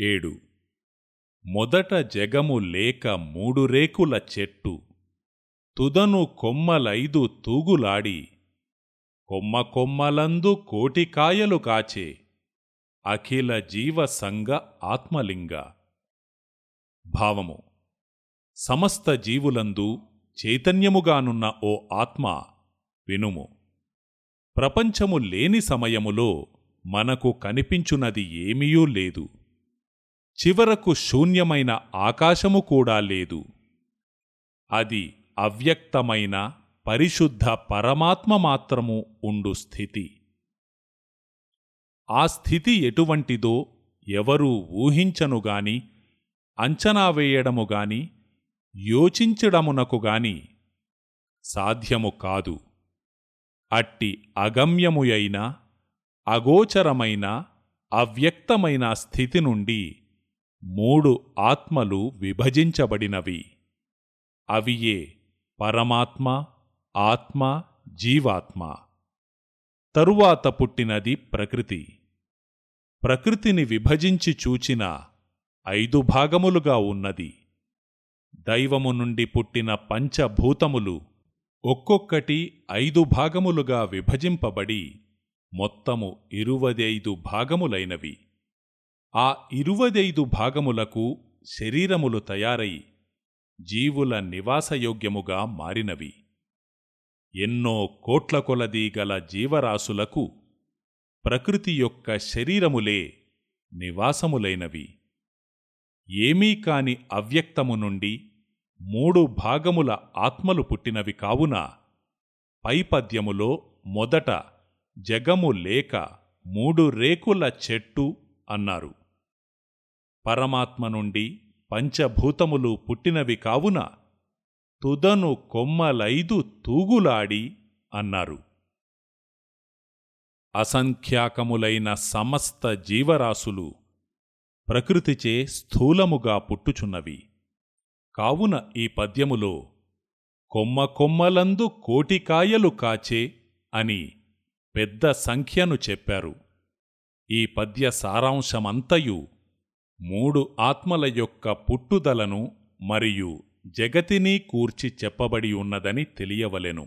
ఏడు. మొదట జగము లేక మూడు రేకుల చెట్టు తుదను కొమ్మలైదు తూగులాడి కొమ్మ కొమ్మలందు కోటికాయలు కాచే అఖిల జీవ సంగ ఆత్మలింగ. భావము. సమస్త జీవులందు చైతన్యముగానున్న ఓ ఆత్మ వినుము. ప్రపంచము లేని సమయములో మనకు కనిపించునది ఏమీయూ లేదు. చివరకు శూన్యమైన ఆకాశము కూడా లేదు. అది అవ్యక్తమైన పరిశుద్ధ పరమాత్మ మాత్రము ఉండు స్థితి. ఆ స్థితి ఎటువంటిదో ఎవరూ ఊహించనుగాని అంచనా వేయడముగాని యోచించడమునకుగాని సాధ్యము కాదు. అట్టి అగమ్యముయైన అగోచరమైన అవ్యక్తమైన స్థితి నుండి మూడు ఆత్మలు విభజించబడినవి. అవియే పరమాత్మ ఆత్మ జీవాత్మ. తరువాత పుట్టినది ప్రకృతి. ప్రకృతిని విభజించి చూచిన ఐదు భాగములుగా ఉన్నది. దైవము నుండి పుట్టిన పంచభూతములు ఒక్కొక్కటి ఐదు భాగములుగా విభజింపబడి మొత్తము ఇరువదైదు భాగములైనవి. ఆ ఇరువదైదు భాగములకు శరీరములు తయారై జీవుల నివాసయోగ్యముగా మారినవి. ఎన్నో కోట్ల కొలదీ గల జీవరాశులకు ప్రకృతి యొక్క శరీరములే నివాసములైనవి. ఏమీ కాని అవ్యక్తము నుండి మూడు భాగముల ఆత్మలు పుట్టినవి కావున పైపద్యములో మొదట జగము లేక మూడు రేకుల చెట్టు అన్నారు. పరమాత్మ నుండి పంచభూతములు పుట్టినవి కావున తుదను కొమ్మలైదు తూగులాడి అన్నారు. అసంఖ్యాకములైన సమస్త జీవరాశులు ప్రకృతిచే స్థూలముగా పుట్టుచున్నవి. కావున ఈ పద్యములో కొమ్మ కొమ్మలందు కోటికాయలు కాచే అని పెద్ద సంఖ్యను చెప్పారు. ఈ పద్య సారాంశమంతయు మూడు ఆత్మల యొక్క పుట్టుదలను మరియు జగతిని కూర్చి చెప్పబడి ఉన్నదని తెలియవలెను.